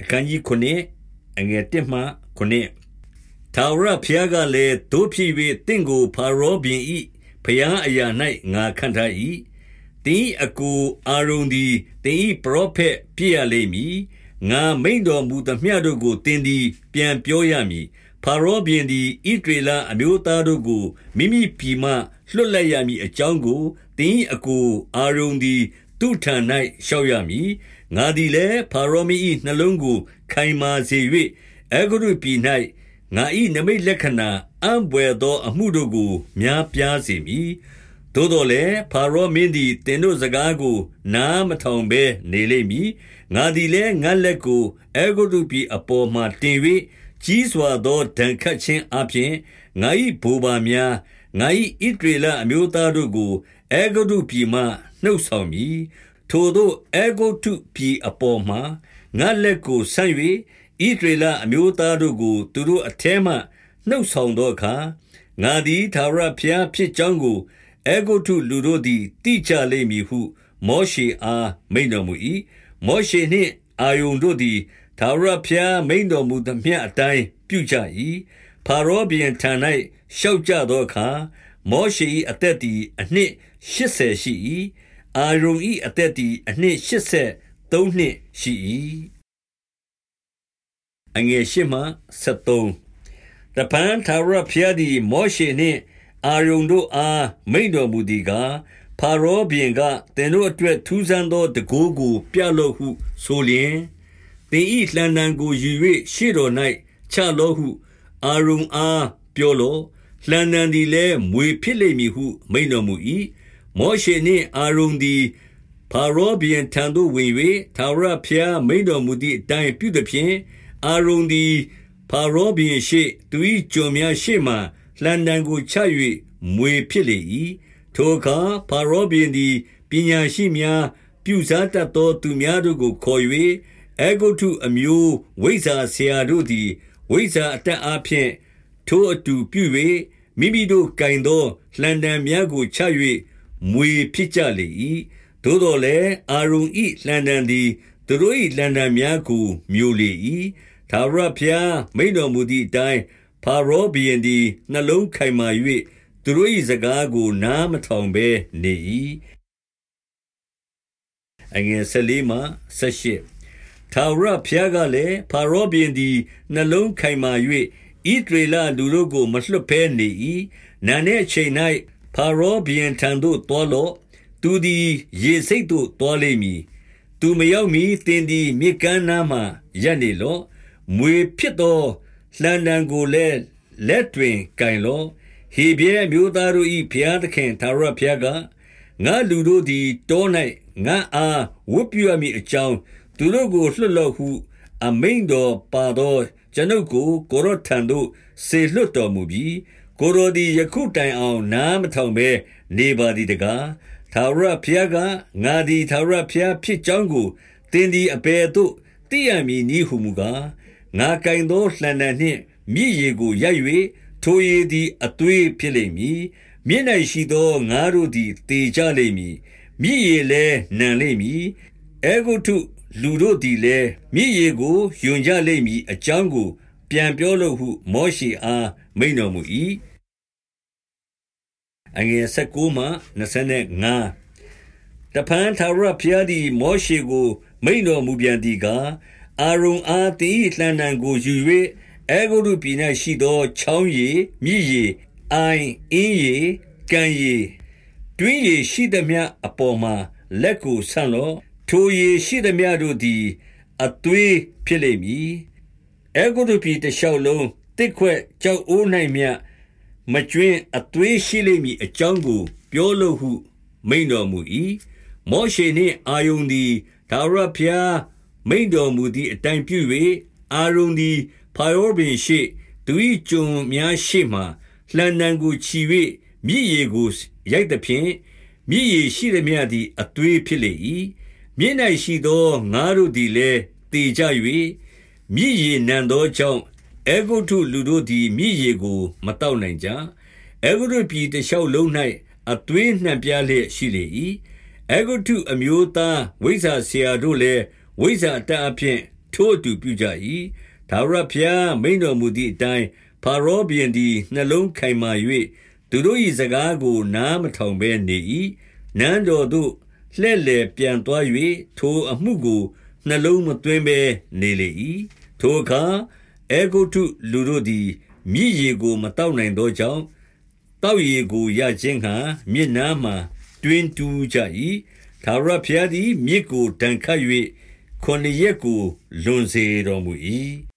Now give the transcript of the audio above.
အခန်းကြီး9အငယ်1မှ9ထာဝရဘုရားကလည်းတို့ဖြစ်၍တင့်ကိုဖာရောဘင်ဤဘုရားအရာ၌ငါခံထား၏တင်းအကူအာရုန်သည်တင်းပရောဖက်ပြည့်ရလိမ့်မည်ငါမိန်တော်မူသမျှတို့ကိုတင်းသည် ပြန်ပြောရမည်ဖာရောဘင်သည်ဣဒရေလအမျိုးသားတို့ကိုမိမိပြည်မှလွတ်လပ်ရမည်အကြောင်းကိုတင်းအကူအာရုန်သည်သူထံ၌ရှောက်ရမည် ငါသည်လည်းဖာရောမီ၏နှလုံးကို ခိုင်မာစေ၍အေဂရုပြည်၌ငါ၏နမိတ်လက္ခဏာအံပွေသော အမှုတို့ကို များပြားစေမည်သို့တော်လည်းဖာရောမင်းသည်တင်တို့စကားကို နားမထောင်ဘဲနေလိမ့်မည်ငါသည်လည်းငါလက်ကိုအေဂရုပြည်အပေါ်မှတင်၍ကြီးစွာသောဒဏ်ခတ်ခြင်းအပြင်ငါ၏ဘူပါများငါ၏ဣဒရေလအမျိုးသားတို့ကိုအေဂရုပြည်မှနှုတ်ဆောင်မည် ထိုသို့အေဂုတ္တုပြည်အပေါ်မှာငါလက်ကိုဆန့်၍ဣဒရေလအမျိုးသားတို့ကို သူတို့အထဲမှနှုတ်ဆောင်သောအခါငါသည်သာရဖျားဖြစ်ကြောင်းကိုအေဂုတ္တုလူတို့သည်တိကြလိမ့်မည်ဟု မောရှေအားမိန်တော်မူ၏မောရှေနှင့်အာယုန်တို့သည်သာရဖျားမိန်တော်မူသမျှအတိုင်းပြုကြ၏ဖာရောဘီယံထံ၌ရှောက်ကြသောအခါမောရှေ၏အသက်သည်အနှစ်80ရှိ၏ အာရုန်၏အသက်သည် အနှစ်83နှစ်ရှိ၏အငယ်ရှိမှ73တပန်သာရဖျားသည် မောရှေနှင့် အာရုန်တို့အား မိန်တော်မူသည်ကားဖာရောဘင်က သင်တို့အတွက် ထူးဆန်းသောတကိုးကို ပြလော့ဟုဆိုလျင် သင်၏လှံတံကိုယူ၍ရှေ့တော်၌ချလော့ဟု အာရုန်အား ပြောလော့ လှံတံသည်လည်းမွေဖြစ်လိမ့်မည်ဟု မိန်တော်မူ၏ မောရှေနှင့်အာရုန်သည်ဖာရောဘီယံထံသို့ဝင်၍ထာဝရဘုရားမိန်တော်မူသည့်အတိုင်းပြုသဖြင့်အာရုန်သည်ဖာရောဘီယံရှိသူ၏ကျွန်များရှိမှလှန်တံကိုချ၍မွေဖြစ်လေ၏ထိုအခါဖာရောဘီယံသည်ပညာရှိများပြုစားတတ်သောသူများတို့ကိုခေါ်၍အေဂုတုအမျိုးဝိဇာဆရာတို့သည်ဝိဇာအတက်အားဖြင့်ထိုအတူပြု၍မိမိတို့ကင်သောလှန်တံများကိုချ၍ မွေဖြစ်ကြလေ၏သို့တော်လည်းအာရုန်၏လှံတံသည်သူတို့၏လှံတံများကိုမျိုးလေ၏သာရဖျားမိန်တော်မူသည့်အတိုင်းဖာရောဘီယံသည်နှလုံးခိုင်မာ၍သူတို့၏စကားကိုနားမထောင်ဘဲနေ၏အငယ်၁၄မှ၁၈ထာဝရဘုရားကလည်းဖာရောဘီယံသည်နှလုံးခိုင်မာ၍ဣဒရေလလူတို့ကိုမလွတ်ဘဲနေ၏နာနဲ့အချိန်၌ ဖာရောဘီယံထံသို့သွားလော့သူသည်ရေစိတ်သို့သွားလိမ့်မည်သူမရောက်မီတင်သည်မြေကမ်းနားမှရပ်နေလော့မွေဖြစ်သောလှန်တံကိုလည်းလက်တွင်ကင်လော့ဟေဘဲမျိုးသားတို့၏ဘုရားသခင်သာရဘုရားကငါလူတို့သည်တော၌ငါအားဝတ်ပြုရမည်အကြောင်းသူတို့ကိုလွှတ်လော့ဟု အမိန်တော်ပါသောကျွန်ုပ်ကိုကိုရထံသို့ဆေလွတ်တော်မူပြီး ကိုရိုသည်ယခုတိုင်အောင်နားမထောင်ဘဲနေပါသည်တကားထာဝရဘုရားကငါသည်ထာဝရဘုရားဖြစ်ကြောင်းကိုသင်သည်အဘယ်သို့သိရမည်နည်းဟုမူကားငါကင်သောလှံတံနှင့်မြည်ရည်ကိုရိုက်၍ထိုရည်သည်အသွေးဖြစ်လိမ့်မည်မြင့်၌ရှိသောငါတို့သည်တေကြလိမ့်မည်မြည်ရည်လည်းနံလိမ့်မည်အေဂုတုလူတို့သည်လည်းမြည်ရည်ကိုယွန်ကြလိမ့်မည်အကြောင်းကို ပြန်ပြောလို့ဟု မောရှိအား မိန်တော်မူ၏အငယ်19မှ25တပန်သာရဖျားသည် မောရှေကို မိန်တော်မူပြန်သည်ကား အာရုံအားတင်း၏လှံတံကိုယူ၍အေဂုရုပြည်၌ရှိသော ချောင်းရည်မြည်ရည်အိုင် အင်းရည်ကံရည်တွင်းရည်ရှိသည်မြအပေါ်မှာ လက်ကိုဆန့်လော့ ထိုရည်ရှိသည်မြတို့သည် အသွေးဖြစ်လိမ့်မည် အေဂုရုပြည်တလျှောက်လုံးတစ်ခွက်ကြောက်အိုး၌မြမကျွင်းအသွေးရှိလိမ့်မည်အကြောင်းကို ပြောလို့ဟု မိန်တော်မူ၏မောရှေနှင့်အာယုန်သည်ဒါဝရဖျားမိန်တော်မူသည့်အတိုင်းပြု၍အာရုန်သည်ဖာရောဘင်ရှိသူ၏ကျွန်များရှိမှလှန်တံကိုချီ၍မြည်ရည်ကိုရိုက်သဖြင့်မြည်ရည်ရှိသည်များသည်အသွေးဖြစ်လေ၏မြင့်၌ရှိသောငါတို့သည်လည်းတေကြ၍ မြည်ရည်နံသောကြောင့်အေဂုတုလူတို့သည်မြည်ရည်ကို မတောက်နိုင်ကြအေဂုတုပြည်တလျှောက်လုံး၌အသွေးနှံပြားလျက်ရှိလေ၏အေဂုတုအမျိုးသားဝိဇ္ဇာဆရာတို့လည်းဝိဇ္ဇာတတ်အဖြင့်ထိုအတူပြုကြ၏ဒါဝရဘုရားမိန်တော်မူသည့်အတိုင်းဖာရောဘီရင်သည်နှလုံးခိုင်မာ၍သူတို့၏စကားကို နားမထောင်ဘဲနေ၏နန်းတော်သို့လှဲ့လေပြန်သွား၍ထိုအမှုကိုနှလုံးမသွင်းဘဲနေလေ၏ ထိုအခါအေဂုတုလူတို့သည် မြည်ရီကိုမတောက်နိုင်သောကြောင့်တောက်ရီကို ရခြင်းဟံမြစ်နားမှတွင်တူးကြ၏သာရဖျားသည် မြစ်ကိုတန်ခတ်၍ခொနရက်ကို လွန်စေတော်မူ၏